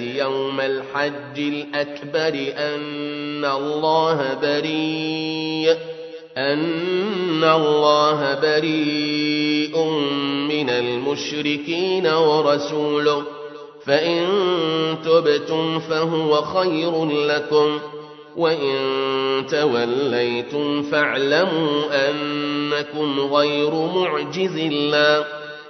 يوم الحج الأكبر أن الله بريء أن الله بريء من المشركين ورسوله. فإن تبتم فهو خير لكم وإن توليتم فاعلموا أنكم غير معجز الله.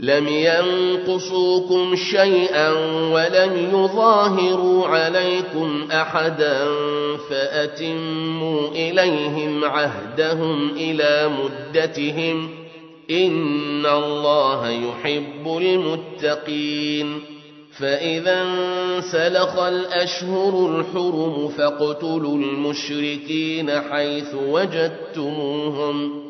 لم ينقصوكم شيئا ولم يظاهروا عليكم أحدا فأتموا إليهم عهدهم إلى مدتهم إن الله يحب المتقين فإذا انسلخ الأشهر الحرم فاقتلوا المشركين حيث وجدتموهم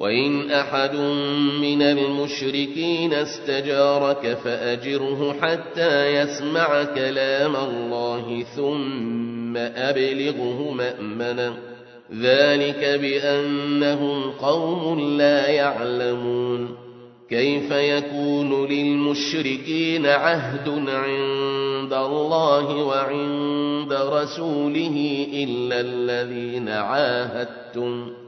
وإن أحد من المشركين استجارك فأجره حتى يسمع كلام الله ثم أبلغه مأمنا ذلك بأنهم قوم لا يعلمون. كيف يكون للمشركين عهد عند الله وعند رسوله إلا الذين عاهدتم؟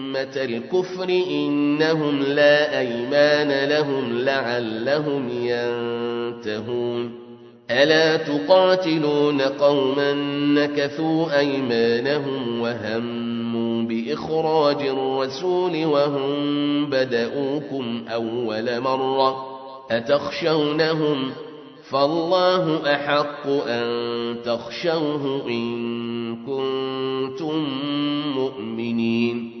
الكفر إنهم لا أيمان لهم لعلهم ينتهون. ألا تقاتلون قوما نكثوا أيمانهم وهموا بإخراج الرسول وهم بدؤوكم أول مرة أتخشونهم فالله أحق أن تخشوه إن كنتم مؤمنين.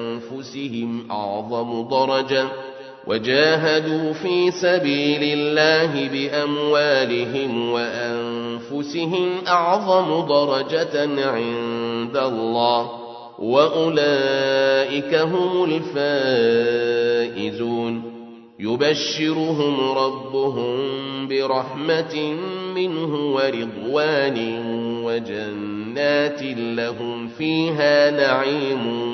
أعظم درجة وجاهدوا في سبيل الله بأموالهم وأنفسهم أعظم درجة عند الله وأولئك هم الفائزون. يبشرهم ربهم برحمة منه ورضوان وجنات لهم فيها نعيم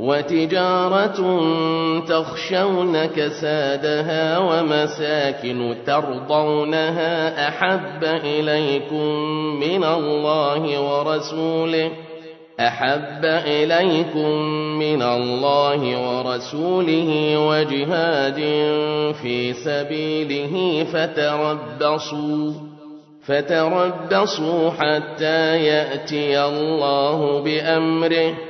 وتجارة تخشون كسادها ومساكن ترضونها أحب إليكم من الله ورسوله أحب إليكم من الله ورسوله وجهاد في سبيله فتربصوا فتربصوا حتى يأتي الله بأمره.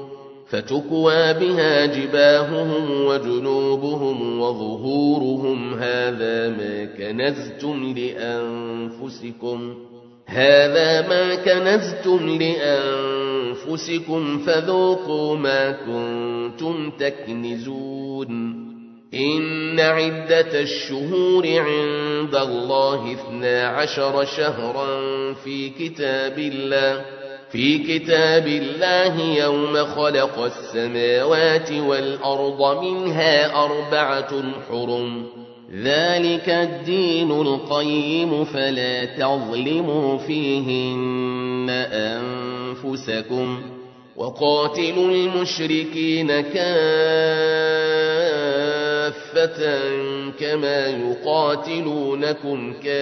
فتكوى بها جباههم وجنوبهم وظهورهم. هذا ما كنزتم لأنفسكم. هذا ما كنزتم لأنفسكم. فذوقوا ما كنتم تكنزون. إن عدة الشهور عند الله اثنا عشر شهرا في كتاب الله. في كتاب الله يوم خلق السماوات والأرض منها أربعة حرم. ذلك الدين القيم فلا تظلموا فيهن أنفسكم. وقاتلوا المشركين كافة كما يقاتلونكم كافة.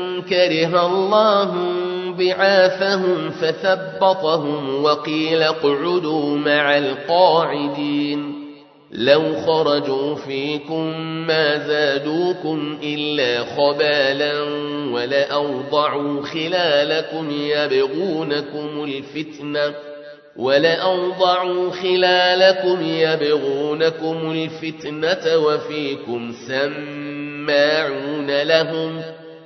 كره الله بعاثهم فثبطهم وقيل اقعدوا مع القاعدين لو خرجوا فيكم ما زادوكم إلا خبالا ولأوضعوا خلالكم يبغونكم الفتنة ولأوضعوا خلالكم يبغونكم الفتنة وفيكم سماعون لهم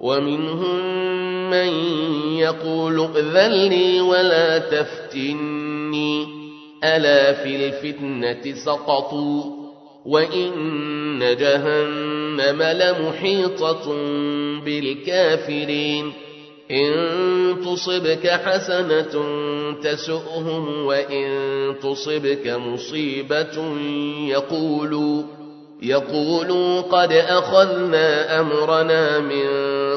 ومنهم من يقول ائذن لي ولا تفتني. ألا في الفتنة سقطوا وإن جهنم لمحيطة بالكافرين. إن تصبك حسنة تسؤهم وإن تصبك مصيبة يقولوا يقولوا قد أخذنا أمرنا من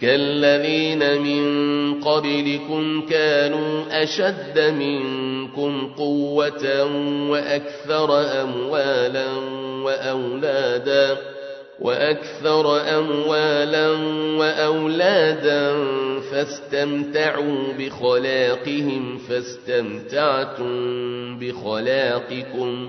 كالذين من قبلكم كانوا أشد منكم قوة وأكثر أموالا وأولادا وأكثر أموالا وأولادا فاستمتعوا بخلاقهم فاستمتعتم بخلاقكم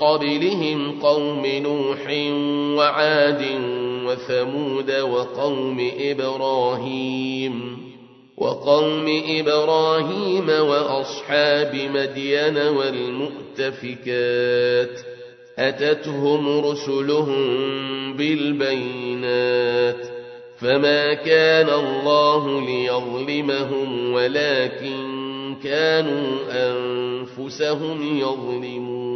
قبلهم قوم نوح وعاد وثمود وقوم إبراهيم وقوم إبراهيم وأصحاب مدين والمؤتفكات أتتهم رسلهم بالبينات فما كان الله ليظلمهم ولكن كانوا أنفسهم يظلمون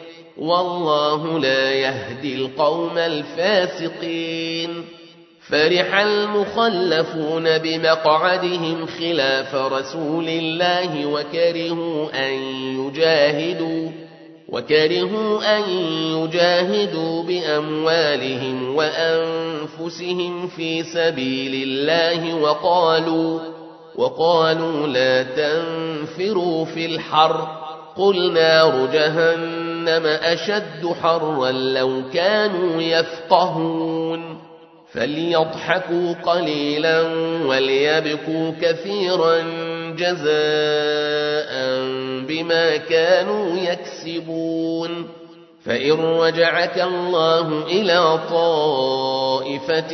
والله لا يهدي القوم الفاسقين. فرح المخلفون بمقعدهم خلاف رسول الله وكرهوا أن يجاهدوا وكرهوا أن يجاهدوا بأموالهم وأنفسهم في سبيل الله وقالوا وقالوا لا تنفروا في الحر. قل نار جهنم. أشد حرا لو كانوا يفقهون فليضحكوا قليلا وليبكوا كثيرا جزاء بما كانوا يكسبون فإن رجعك الله إلى طائفة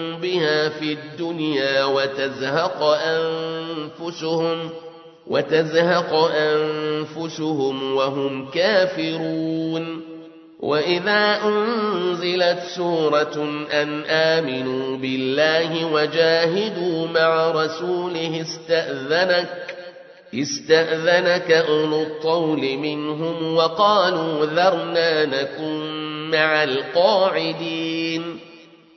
بها في الدنيا وتزهق أنفسهم وتزهق أنفسهم وهم كافرون. وإذا أنزلت سورة أن آمنوا بالله وجاهدوا مع رسوله استأذنك استأذنك أولو الطول منهم وقالوا ذرنا نكن مع القاعدين.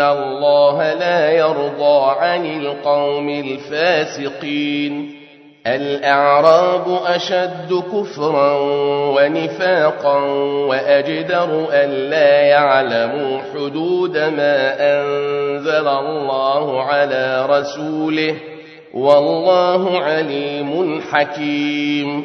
الله لا يرضى عن القوم الفاسقين الأعراب أشد كفرا ونفاقا وأجدر أن لا يعلموا حدود ما أنزل الله على رسوله والله عليم حكيم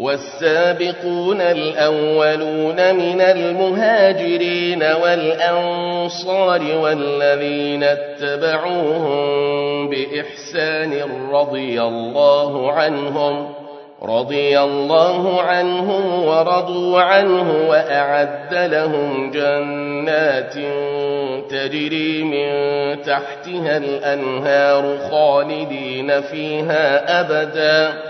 والسابقون الأولون من المهاجرين والأنصار والذين اتبعوهم بإحسان رضي الله عنهم رضي الله عنهم ورضوا عنه وأعد لهم جنات تجري من تحتها الأنهار خالدين فيها أبداً.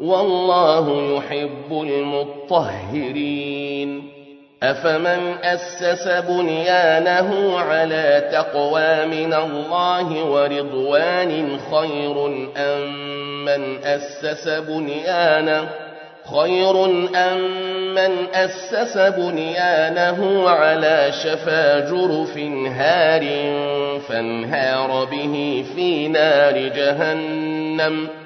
والله يحب المطهرين. أفمن أسس بنيانه على تقوى من الله ورضوان خير أم من أسس بنيانه؟ خير أم من أسس بنيانه على شفا جرف هار فانهار به في نار جهنم؟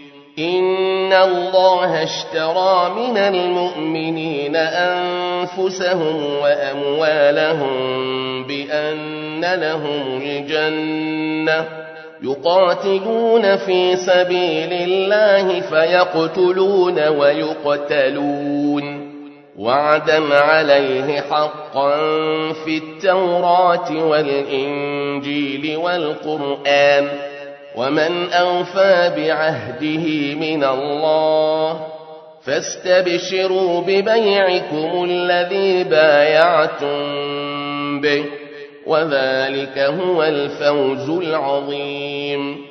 إن الله اشترى من المؤمنين أنفسهم وأموالهم بأن لهم الجنة يقاتلون في سبيل الله فيقتلون ويقتلون وعدا عليه حقا في التوراة والإنجيل والقرآن ومن أوفى بعهده من الله فاستبشروا ببيعكم الذي بايعتم به وذلك هو الفوز العظيم.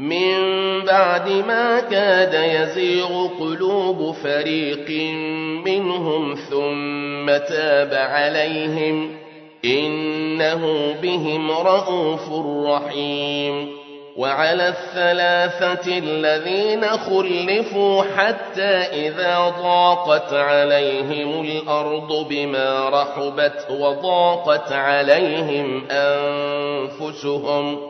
من بعد ما كاد يزيغ قلوب فريق منهم ثم تاب عليهم إنه بهم رءوف رحيم وعلى الثلاثة الذين خلفوا حتى إذا ضاقت عليهم الأرض بما رحبت وضاقت عليهم أنفسهم